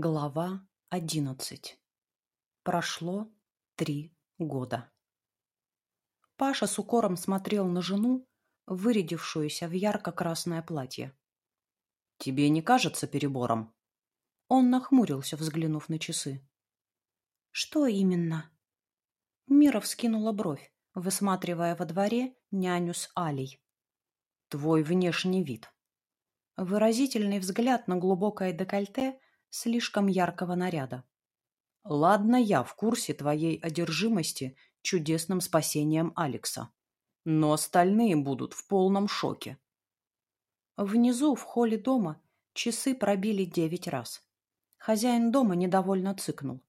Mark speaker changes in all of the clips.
Speaker 1: Глава одиннадцать. Прошло три года. Паша с укором смотрел на жену, вырядившуюся в ярко-красное платье. «Тебе не кажется перебором?» Он нахмурился, взглянув на часы. «Что именно?» Мира вскинула бровь, высматривая во дворе няню с Алей. «Твой внешний вид». Выразительный взгляд на глубокое декольте – слишком яркого наряда. Ладно, я в курсе твоей одержимости чудесным спасением Алекса. Но остальные будут в полном шоке. Внизу, в холле дома, часы пробили девять раз. Хозяин дома недовольно цыкнул.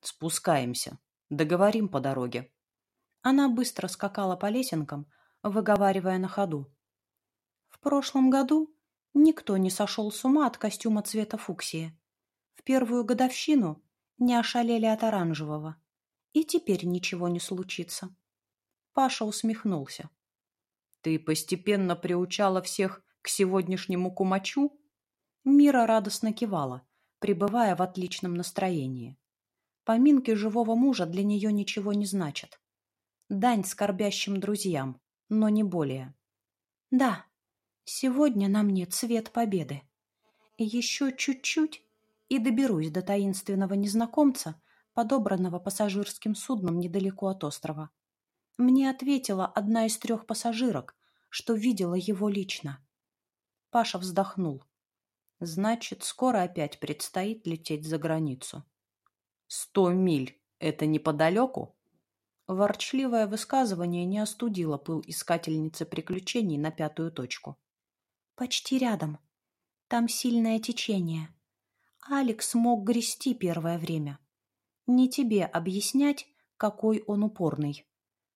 Speaker 1: «Спускаемся. Договорим по дороге». Она быстро скакала по лесенкам, выговаривая на ходу. В прошлом году Никто не сошел с ума от костюма цвета фуксии. В первую годовщину не ошалели от оранжевого. И теперь ничего не случится. Паша усмехнулся. «Ты постепенно приучала всех к сегодняшнему кумачу?» Мира радостно кивала, пребывая в отличном настроении. Поминки живого мужа для нее ничего не значат. Дань скорбящим друзьям, но не более. «Да, Сегодня на мне цвет победы. Еще чуть-чуть и доберусь до таинственного незнакомца, подобранного пассажирским судном недалеко от острова. Мне ответила одна из трех пассажирок, что видела его лично. Паша вздохнул. Значит, скоро опять предстоит лететь за границу. Сто миль — это неподалеку? Ворчливое высказывание не остудило пыл искательницы приключений на пятую точку. Почти рядом. Там сильное течение. Алекс мог грести первое время. Не тебе объяснять, какой он упорный.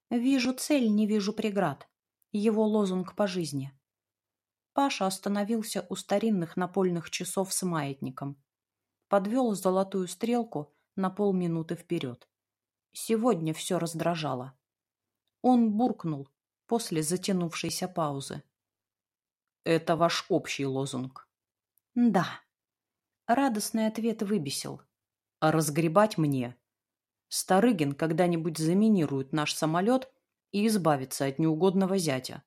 Speaker 1: Вижу цель, не вижу преград. Его лозунг по жизни. Паша остановился у старинных напольных часов с маятником. Подвел золотую стрелку на полминуты вперед. Сегодня все раздражало. Он буркнул после затянувшейся паузы. Это ваш общий лозунг. Да. Радостный ответ выбесил. А разгребать мне. Старыгин когда-нибудь заминирует наш самолет и избавится от неугодного зятя.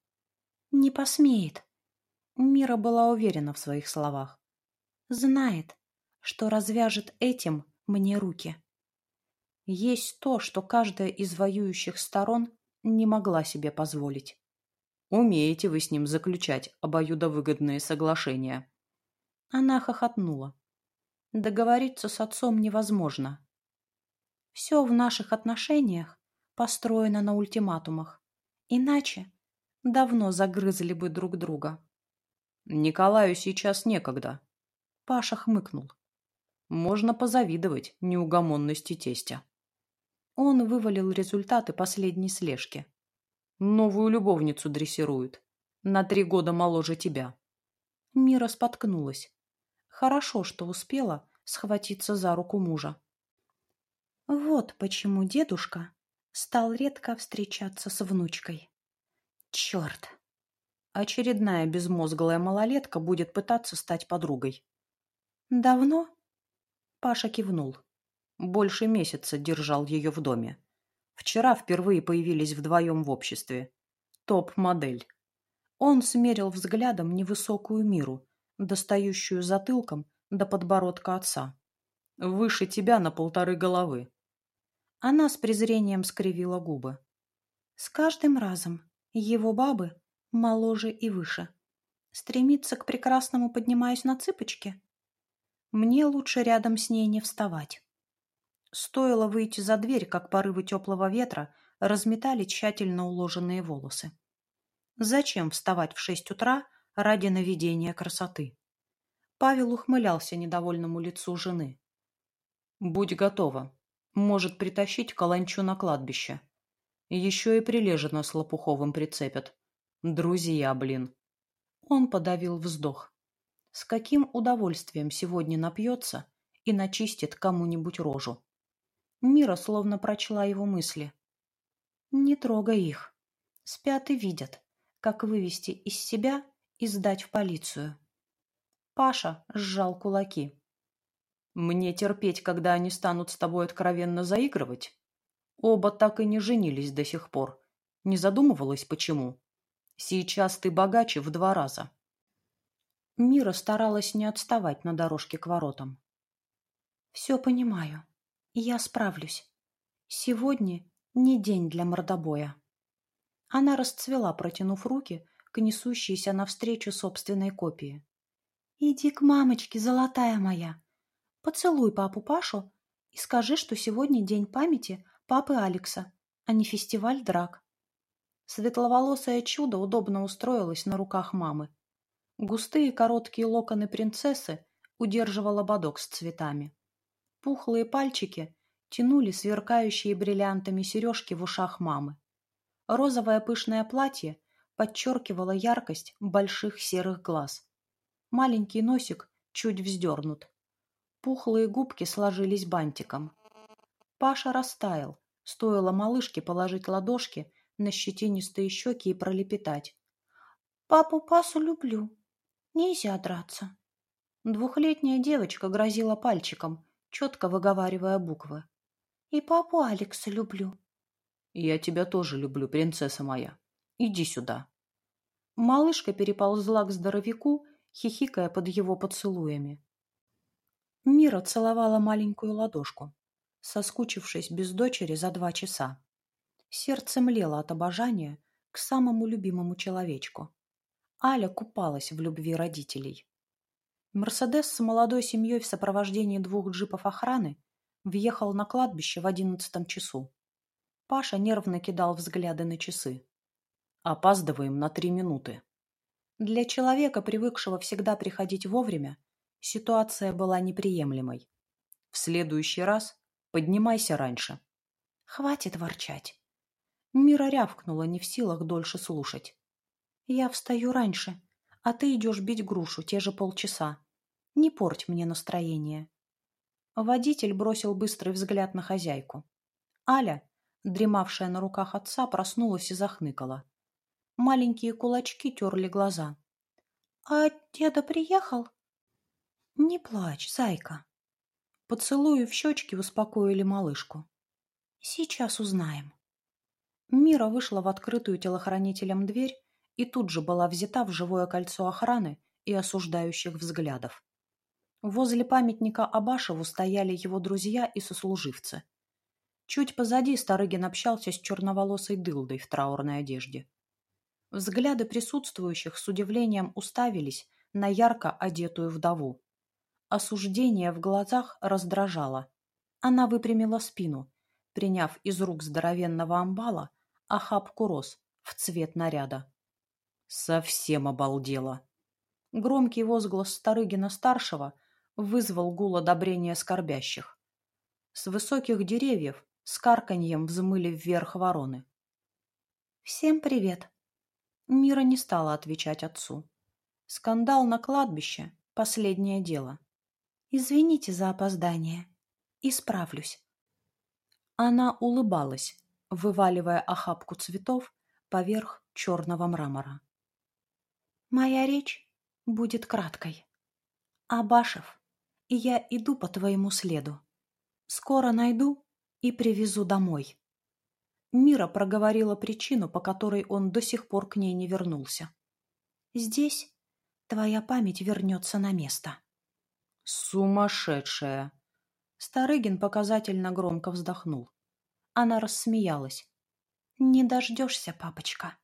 Speaker 1: Не посмеет. Мира была уверена в своих словах. Знает, что развяжет этим мне руки. Есть то, что каждая из воюющих сторон не могла себе позволить. Умеете вы с ним заключать обоюдовыгодные соглашения. Она хохотнула. Договориться с отцом невозможно. Все в наших отношениях построено на ультиматумах. Иначе давно загрызли бы друг друга. Николаю сейчас некогда. Паша хмыкнул. Можно позавидовать неугомонности тестя. Он вывалил результаты последней слежки. Новую любовницу дрессирует. На три года моложе тебя. Мира споткнулась. Хорошо, что успела схватиться за руку мужа. Вот почему дедушка стал редко встречаться с внучкой. Черт! Очередная безмозглая малолетка будет пытаться стать подругой. Давно? Паша кивнул. Больше месяца держал ее в доме. Вчера впервые появились вдвоем в обществе. Топ-модель. Он смерил взглядом невысокую миру, достающую затылком до подбородка отца. Выше тебя на полторы головы. Она с презрением скривила губы. С каждым разом его бабы моложе и выше. Стремится к прекрасному, поднимаясь на цыпочки? Мне лучше рядом с ней не вставать. Стоило выйти за дверь, как порывы теплого ветра разметали тщательно уложенные волосы. Зачем вставать в шесть утра ради наведения красоты? Павел ухмылялся недовольному лицу жены. «Будь готова. Может притащить каланчу на кладбище. Еще и прилежно с Лопуховым прицепят. Друзья, блин». Он подавил вздох. С каким удовольствием сегодня напьется и начистит кому-нибудь рожу. Мира словно прочла его мысли. «Не трогай их. Спят и видят, как вывести из себя и сдать в полицию». Паша сжал кулаки. Мне терпеть, когда они станут с тобой откровенно заигрывать? Оба так и не женились до сих пор. Не задумывалась, почему? Сейчас ты богаче в два раза. Мира старалась не отставать на дорожке к воротам. Все понимаю. Я справлюсь. Сегодня не день для мордобоя. Она расцвела, протянув руки к несущейся навстречу собственной копии. «Иди к мамочке, золотая моя. Поцелуй папу Пашу и скажи, что сегодня день памяти папы Алекса, а не фестиваль драк». Светловолосое чудо удобно устроилось на руках мамы. Густые короткие локоны принцессы удерживал ободок с цветами. Пухлые пальчики тянули сверкающие бриллиантами сережки в ушах мамы. Розовое пышное платье подчеркивало яркость больших серых глаз. Маленький носик чуть вздернут. Пухлые губки сложились бантиком. Паша растаял, стоило малышке положить ладошки на щетинистые щеки и пролепетать. «Папу Пасу люблю. Нельзя драться». Двухлетняя девочка грозила пальчиком, четко выговаривая буквы. «И папу Алекса люблю». «Я тебя тоже люблю, принцесса моя. Иди сюда». Малышка переползла к здоровяку, хихикая под его поцелуями. Мира целовала маленькую ладошку, соскучившись без дочери за два часа. Сердце млело от обожания к самому любимому человечку. Аля купалась в любви родителей. Мерседес с молодой семьей в сопровождении двух джипов охраны въехал на кладбище в одиннадцатом часу. Паша нервно кидал взгляды на часы. Опаздываем на три минуты. Для человека, привыкшего всегда приходить вовремя, ситуация была неприемлемой. В следующий раз поднимайся раньше. Хватит ворчать. Мира рявкнула, не в силах дольше слушать. Я встаю раньше, а ты идешь бить грушу те же полчаса. Не порть мне настроение. Водитель бросил быстрый взгляд на хозяйку. Аля, дремавшая на руках отца, проснулась и захныкала. Маленькие кулачки терли глаза. «А деда приехал?» «Не плачь, зайка». Поцелуи в щечки успокоили малышку. «Сейчас узнаем». Мира вышла в открытую телохранителям дверь и тут же была взята в живое кольцо охраны и осуждающих взглядов. Возле памятника Абашеву стояли его друзья и сослуживцы. Чуть позади Старыгин общался с черноволосой дылдой в траурной одежде. Взгляды присутствующих с удивлением уставились на ярко одетую вдову. Осуждение в глазах раздражало. Она выпрямила спину, приняв из рук здоровенного амбала охапку роз в цвет наряда. Совсем обалдела. Громкий возглас Старыгина-старшего вызвал гул одобрения скорбящих. С высоких деревьев с карканьем взмыли вверх вороны. «Всем привет!» Мира не стала отвечать отцу. Скандал на кладбище — последнее дело. Извините за опоздание. Исправлюсь. Она улыбалась, вываливая охапку цветов поверх черного мрамора. Моя речь будет краткой. Абашев, и я иду по твоему следу. Скоро найду и привезу домой. Мира проговорила причину, по которой он до сих пор к ней не вернулся. «Здесь твоя память вернется на место». «Сумасшедшая!» Старыгин показательно громко вздохнул. Она рассмеялась. «Не дождешься, папочка».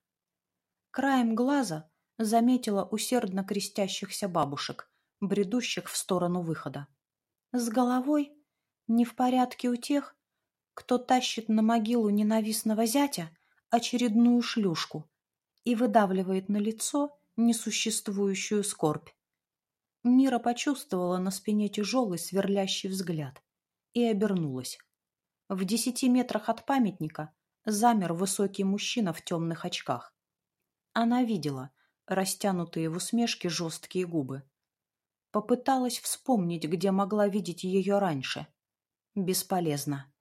Speaker 1: Краем глаза заметила усердно крестящихся бабушек, бредущих в сторону выхода. С головой не в порядке у тех, кто тащит на могилу ненавистного зятя очередную шлюшку и выдавливает на лицо несуществующую скорбь. Мира почувствовала на спине тяжелый сверлящий взгляд и обернулась. В десяти метрах от памятника замер высокий мужчина в темных очках. Она видела растянутые в усмешке жесткие губы. Попыталась вспомнить, где могла видеть ее раньше. Бесполезно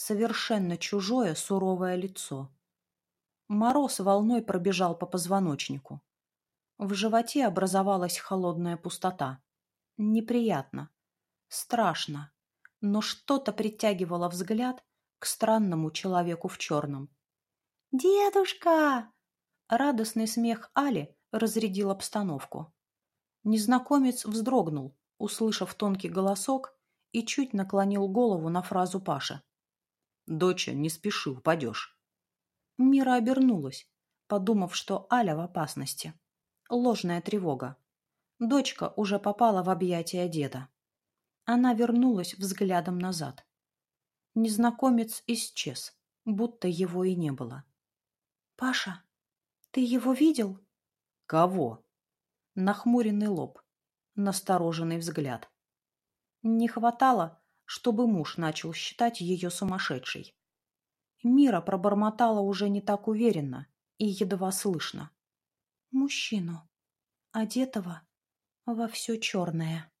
Speaker 1: совершенно чужое суровое лицо. Мороз волной пробежал по позвоночнику. В животе образовалась холодная пустота. Неприятно. страшно, но что-то притягивало взгляд к странному человеку в черном. «Дедушка!» Радостный смех Али разрядил обстановку. Незнакомец вздрогнул, услышав тонкий голосок, и чуть наклонил голову на фразу Паши. «Доча, не спеши, упадешь». Мира обернулась, подумав, что Аля в опасности. Ложная тревога. Дочка уже попала в объятия деда. Она вернулась взглядом назад. Незнакомец исчез, будто его и не было. «Паша, ты его видел?»
Speaker 2: «Кого?»
Speaker 1: Нахмуренный лоб, настороженный взгляд. Не хватало, чтобы муж начал считать ее сумасшедшей. Мира пробормотала уже не так уверенно и едва слышно. Мужчину, одетого во все черное.